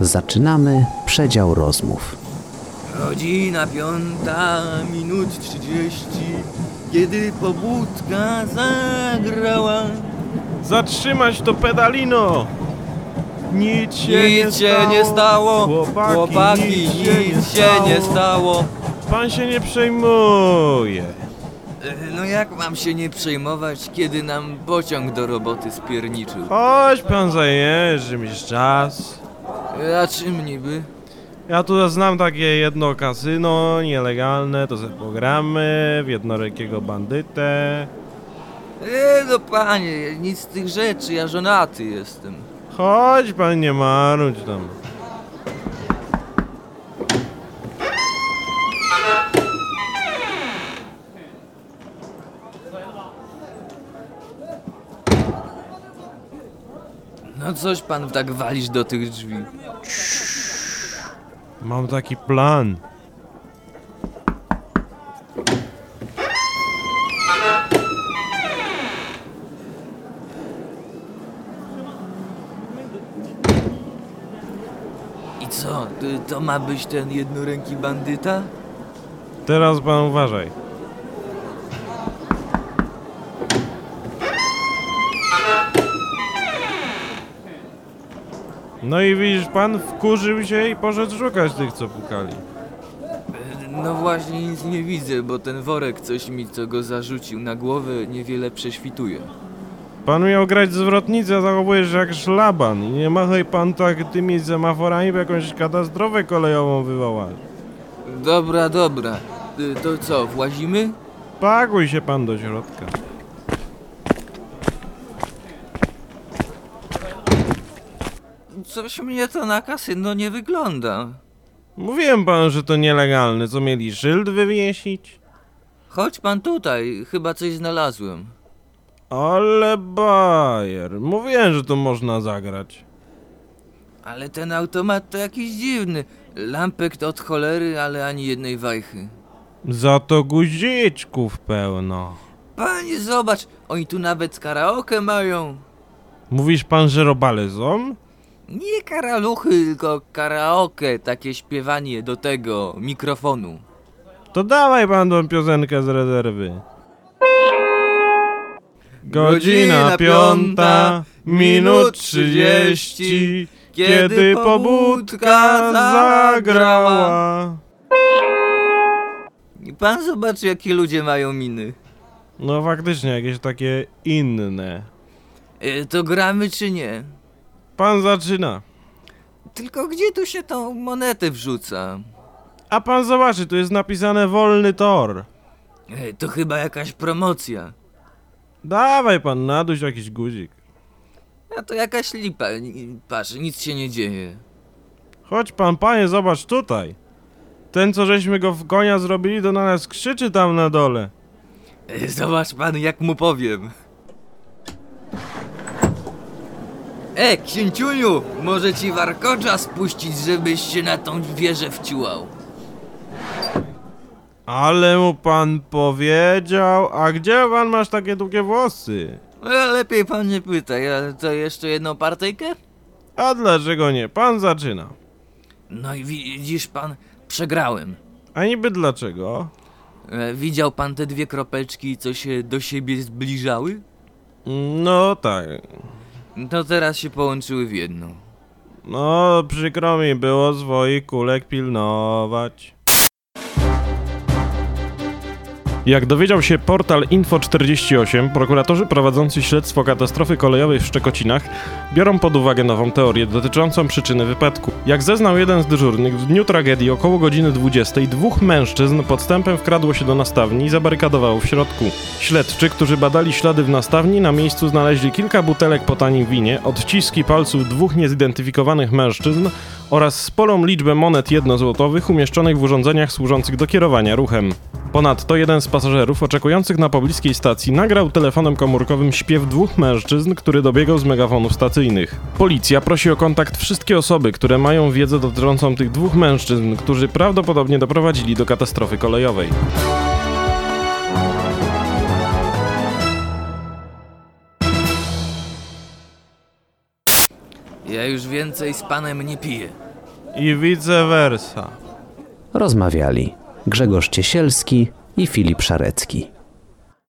Zaczynamy przedział rozmów. Godzina piąta, minut trzydzieści, kiedy pobudka zagrała. Zatrzymać to pedalino! Nic się nie Nic się stało. nie stało, Chłopaki, chłopaki, nic nic się nie stało. Pan się nie przejmuje. E, No jak mam się nie przejmować, kiedy nam pociąg do roboty spierniczył? Chodź pan zajeżdżę mi czas. A czym niby? Ja tu znam takie jedno kasyno nielegalne, to se pogramy w jednorekiego bandytę. E, no panie, nic z tych rzeczy, ja żonaty jestem. Chodź pan nie marudź tam. No coś pan tak walisz do tych drzwi. Mam taki plan. I co, to, to ma być ten jednoręki bandyta? Teraz pan uważaj. No i widzisz pan, wkurzył się i poszedł szukać tych, co pukali. No właśnie nic nie widzę, bo ten worek coś mi, co go zarzucił na głowę, niewiele prześwituje. Pan miał grać zwrotnicę, zachowujesz się jak szlaban. I nie machaj pan tak tymi semaforami, bo jakąś katastrofę kolejową wywołasz. Dobra, dobra. E, To co, włazimy? Pakuj się pan do środka. Coś mnie to na kasyno nie wygląda. Mówiłem panu, że to nielegalne. Co mieli szyld wywiesić? Chodź pan tutaj, chyba coś znalazłem. Ale bajer. Mówiłem, że to można zagrać. Ale ten automat to jakiś dziwny. Lampek to od cholery, ale ani jednej wajchy. Za to guziczków pełno. Panie, zobacz, oni tu nawet karaoke mają. Mówisz pan, że robale są? Nie karaluchy, tylko karaoke, takie śpiewanie do tego mikrofonu. To dawaj pan tą piosenkę z rezerwy. Godzina piąta, minut trzydzieści, kiedy pobudka zagrała. I pan zobaczy, jakie ludzie mają miny. No faktycznie, jakieś takie inne. E, to gramy czy nie? Pan zaczyna. Tylko gdzie tu się tą monetę wrzuca? A pan zobaczy, tu jest napisane wolny tor. E, to chyba jakaś promocja. Dawaj pan, naduś jakiś guzik. A to jakaś lipa. Patrz, nic się nie dzieje. Chodź pan, panie, zobacz tutaj. Ten, co żeśmy go w konia zrobili, to na nas krzyczy tam na dole. E, Zobacz pan, jak mu powiem. E, księciuniu, może ci warkocza spuścić, żebyś się na tą wieżę wciłał. Ale mu pan powiedział, a gdzie pan masz takie długie włosy? E, Lepiej pan nie pytaj, ale to jeszcze jedną partyjkę? A dlaczego nie? Pan zaczyna. No i widzisz pan, przegrałem. A niby dlaczego? E, Widział pan te dwie kropeczki, co się do siebie zbliżały? No tak. To teraz się połączyły w jedną. No, przykro mi było swoich kulek pilnować. Jak dowiedział się portal Info48, prokuratorzy prowadzący śledztwo katastrofy kolejowej w Szczekocinach biorą pod uwagę nową teorię dotyczącą przyczyny wypadku. Jak zeznał jeden z dyżurnych, w dniu tragedii około godziny 20 dwóch mężczyzn podstępem wkradło się do nastawni i zabarykadowało w środku. Śledczy, którzy badali ślady w nastawni, na miejscu znaleźli kilka butelek po tanim winie, odciski palców dwóch niezidentyfikowanych mężczyzn oraz sporą liczbę monet jednozłotowych umieszczonych w urządzeniach służących do kierowania ruchem. Ponadto jeden z pasażerów oczekujących na pobliskiej stacji nagrał telefonem komórkowym śpiew dwóch mężczyzn, który dobiegał z megafonów stacyjnych. Policja prosi o kontakt wszystkie osoby, które mają wiedzę dotyczącą tych dwóch mężczyzn, którzy prawdopodobnie doprowadzili do katastrofy kolejowej. Ja już więcej z panem nie piję. I vice versa. Rozmawiali Grzegorz Ciesielski i Filip Szarecki.